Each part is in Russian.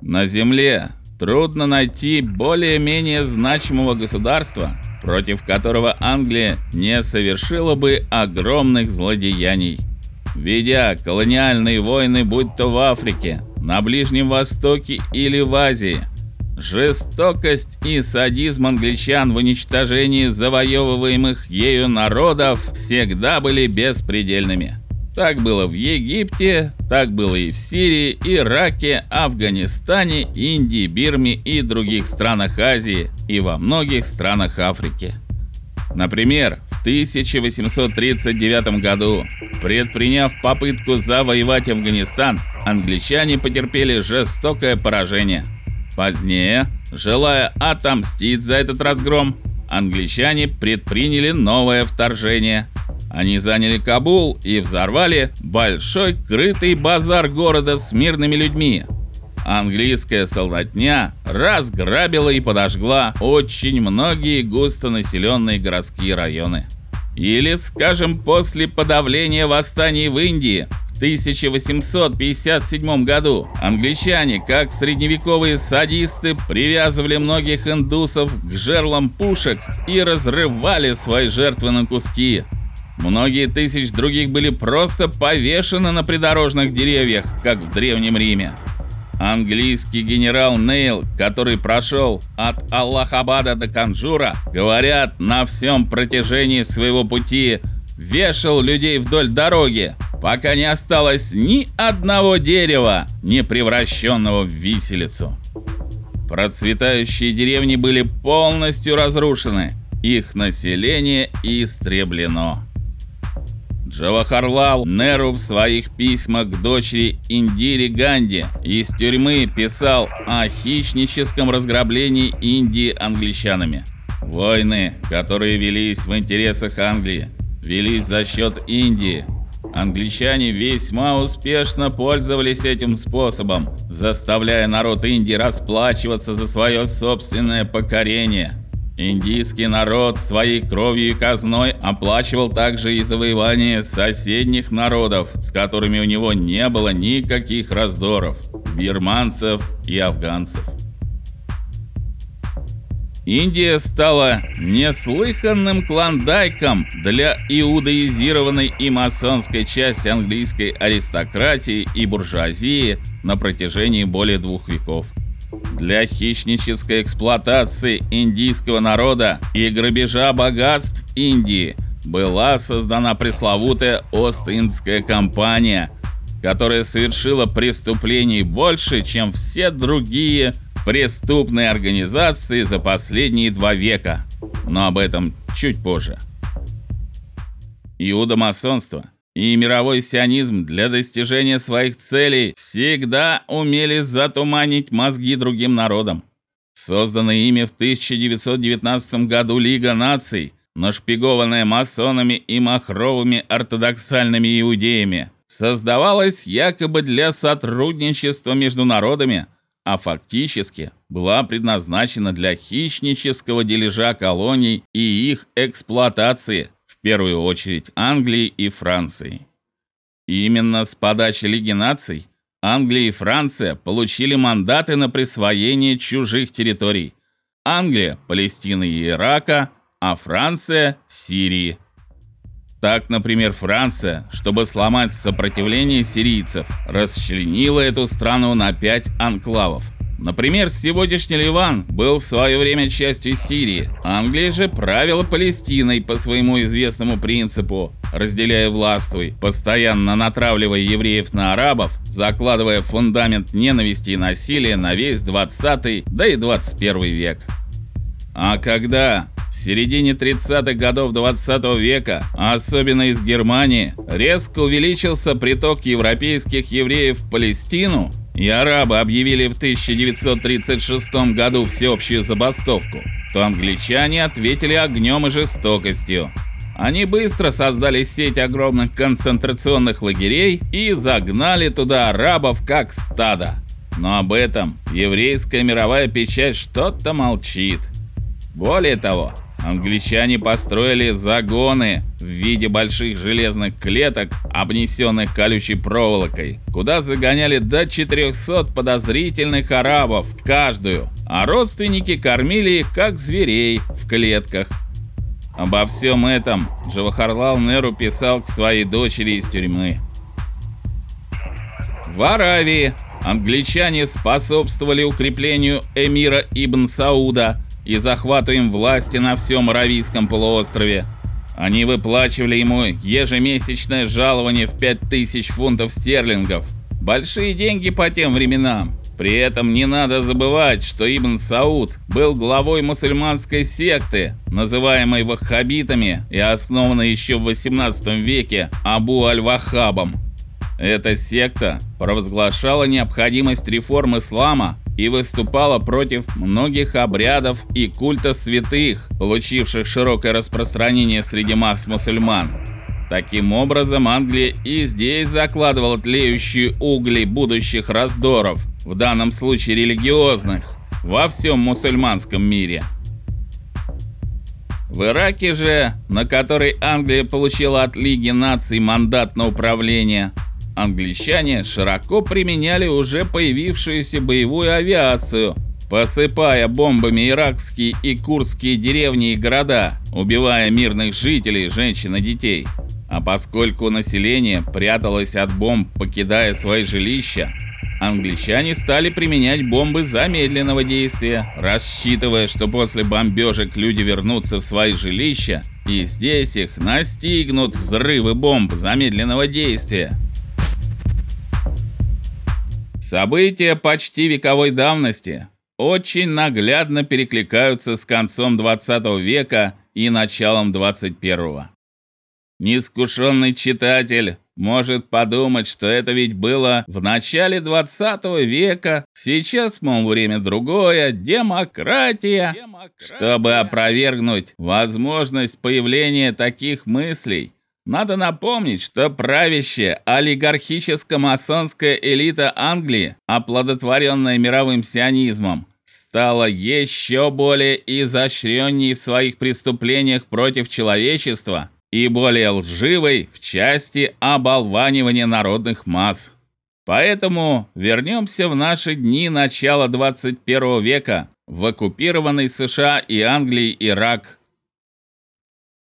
На земле трудно найти более-менее значимого государства, против которого Англия не совершила бы огромных злодеяний. Ведя колониальные войны будь то в Африке, на Ближнем Востоке или в Азии, жестокость и садизм англичан в уничтожении завоевываемых ею народов всегда были беспредельными. Так было в Египте, так было и в Сирии, Ираке, Афганистане, Индии, Бирме и других странах Азии и во многих странах Африки. Например, в 1839 году, предприняв попытку завоевать Афганистан, англичане потерпели жестокое поражение. Позднее, желая отомстить за этот разгром, англичане предприняли новое вторжение – они заняли Кабул и взорвали большой крытый базар города с мирными людьми. Английская солдатня разграбила и подожгла очень многие густонаселенные городские районы. Или, скажем, после подавления восстаний в Индии в 1857 году англичане, как средневековые садисты, привязывали многих индусов к жерлам пушек и разрывали свои жертвы на куски. Многие тысяч других были просто повешены на придорожных деревьях, как в древнем Риме. Английский генерал Нейл, который прошел от Аллахабада до Канпура, говорят, на всем протяжении своего пути вешал людей вдоль дороги, пока не осталось ни одного дерева, не превращенного в виселицу. Процветающие деревни были полностью разрушены, их население истреблено. Джавахарлал Неру в своих письмах к дочери Индире Ганди из тюрьмы писал о хищническом разграблении Индии англичанами. Войны, которые велись в интересах Англии, велись за счет Индии. Англичане весьма успешно пользовались этим способом, заставляя народ Индии расплачиваться за свое собственное покорение – Индийский народ своей кровью и казной оплачивал также и завоевание соседних народов, с которыми у него не было никаких раздоров бирманцев и афганцев. Индия стала неслыханным клондайком для иудаизированной и масонской части английской аристократии и буржуазии на протяжении более двух веков. Для хищнической эксплуатации индийского народа и грабежа богатств Индии была создана пресловутая Ост-Индская компания, которая совершила преступлений больше, чем все другие преступные организации за последние два века. Но об этом чуть позже. Иудомасонство и мировой сионизм для достижения своих целей всегда умели затуманить мозги другим народам. Созданная ими в 1919 году Лига наций, нашпигованная масонами и махровыми ортодоксальными иудеями, создавалась якобы для сотрудничества между народами, а фактически была предназначена для хищнического дележа колоний и их эксплуатации – в первую очередь Англии и Франции. И именно с подачи Лиги наций Англия и Франция получили мандаты на присвоение чужих территорий. Англия Палестины и Ирака, а Франция Сирии. Так, например, Франция, чтобы сломать сопротивление сирийцев, расчленила эту страну на пять анклавов – Например, сегодняшний Ливан был в свое время частью Сирии. Англия же правила Палестиной по своему известному принципу, разделяя властвуй, постоянно натравливая евреев на арабов, закладывая фундамент ненависти и насилия на весь 20 да и 21 век. А когда в середине 30-х годов 20 -го века, особенно из Германии, резко увеличился приток европейских евреев в Палестину, и арабы объявили в 1936 году всеобщую забастовку, то англичане ответили огнем и жестокостью. Они быстро создали сеть огромных концентрационных лагерей и загнали туда арабов как стадо. Но об этом еврейская мировая печать что-то молчит. Более того, англичане построили загоны в виде больших железных клеток, обнесенных колючей проволокой, куда загоняли до 400 подозрительных арабов в каждую, а родственники кормили их как зверей в клетках. Обо всем этом Джавахарлал Неру писал к своей дочери из тюрьмы. В Аравии англичане способствовали укреплению эмира Ибн Сауда и захвату им власти на всем Аравийском полуострове. Они выплачивали ему ежемесячное жалование в 5000 фунтов стерлингов. Большие деньги по тем временам. При этом не надо забывать, что Ибн Сауд был главой мусульманской секты, называемой ваххабитами и основанной еще в 18 веке Абу аль-Ваххабом. Эта секта провозглашала необходимость реформ ислама и выступала против многих обрядов и культа святых, получивших широкое распространение среди масс мусульман. Таким образом, Англия и здесь закладывала тлеющие угли будущих раздоров, в данном случае религиозных, во всем мусульманском мире. В Ираке же, на который Англия получила от Лиги наций мандат на управление, англичане широко применяли уже появившуюся боевую авиацию, посыпая бомбами иракские и курдские деревни и города, убивая мирных жителей, женщин и детей. А поскольку население пряталось от бомб, покидая свои жилища, англичане стали применять бомбы замедленного действия, рассчитывая, что после бомбежек люди вернутся в свои жилища, и здесь их настигнут взрывы бомб замедленного действия. События почти вековой давности очень наглядно перекликаются с концом 20 века и началом 21. Неискушенный читатель может подумать, что это ведь было в начале 20 века, сейчас, мол, время другое, демократия. демократия. Чтобы опровергнуть возможность появления таких мыслей, надо напомнить, что правящая олигархическо-масонская элита Англии, оплодотворенная мировым сионизмом, стала еще более изощренней в своих преступлениях против человечества и более лживой в части оболванивания народных масс. Поэтому вернемся в наши дни начала 21 века в оккупированный США и Англией Ирак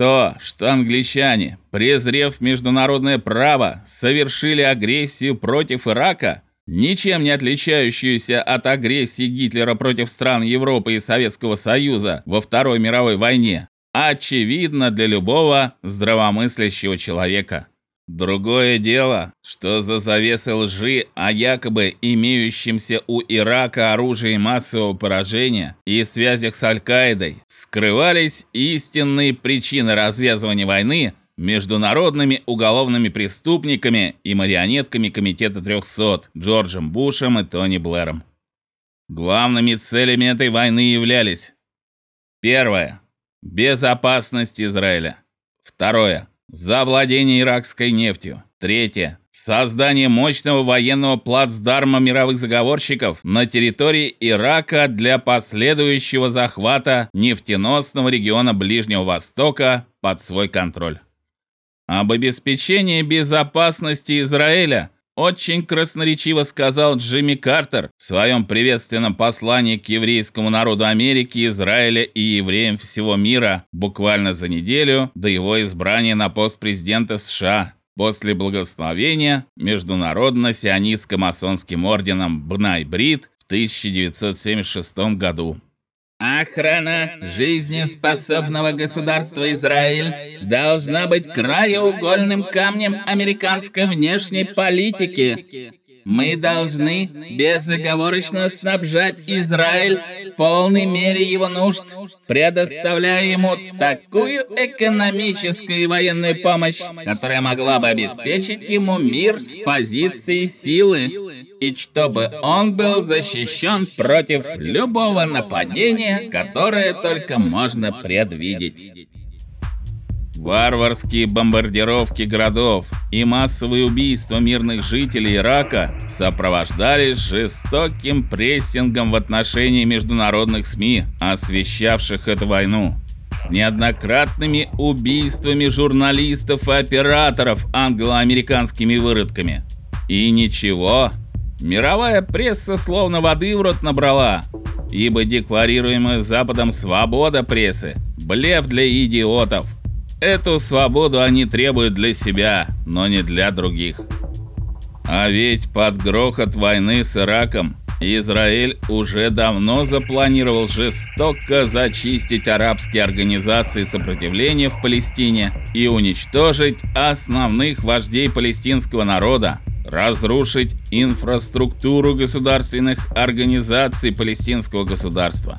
то, что англичане, презрев международное право, совершили агрессию против Ирака, ничем не отличающуюся от агрессии Гитлера против стран Европы и Советского Союза во Второй мировой войне, очевидно для любого здравомыслящего человека. Другое дело, что за завесой лжи о якобы имеющемся у Ирака оружии массового поражения и связях с Аль-Каидой скрывались истинные причины развязывания войны международными уголовными преступниками и марионетками комитета 300 Джорджем Бушем и Тони Блэром. Главными целями этой войны являлись: первое безопасность Израиля. Второе за владение иракской нефтью. Третье создание мощного военного плацдарма мировых заговорщиков на территории Ирака для последующего захвата нефтеносного региона Ближнего Востока под свой контроль. Об обеспечении безопасности Израиля очень красноречиво сказал Джимми Картер в своем приветственном послании к еврейскому народу Америки, Израиля и евреям всего мира буквально за неделю до его избрания на пост президента США после благословения Международно-сионистско-масонским орденом Бнай-Брит в 1976 году. Охрана жизнеспособного государства Израиль должна быть краеугольным камнем американской внешней политики. Мы должны безоговорочно снабжать Израиль в полной мере его нужд, предоставляя ему такую экономическую и военную помощь, которая могла бы обеспечить ему мир с позиции силы, и чтобы он был защищен против любого нападения, которое только можно предвидеть. Варварские бомбардировки городов и массовые убийства мирных жителей Ирака сопровождались жестоким прессингом в отношении международных СМИ, освещавших эту войну. с неоднократными убийствами журналистов и операторов англо-американскими выродками. И ничего, мировая пресса словно воды в рот набрала, ибо декларируемая Западом свобода прессы блеф для идиотов. Эту свободу они требуют для себя, но не для других. А ведь под грохот войны с Ираком Израиль уже давно запланировал жестоко зачистить арабские организации сопротивления в Палестине и уничтожить основных вождей палестинского народа, разрушить инфраструктуру государственных организаций палестинского государства.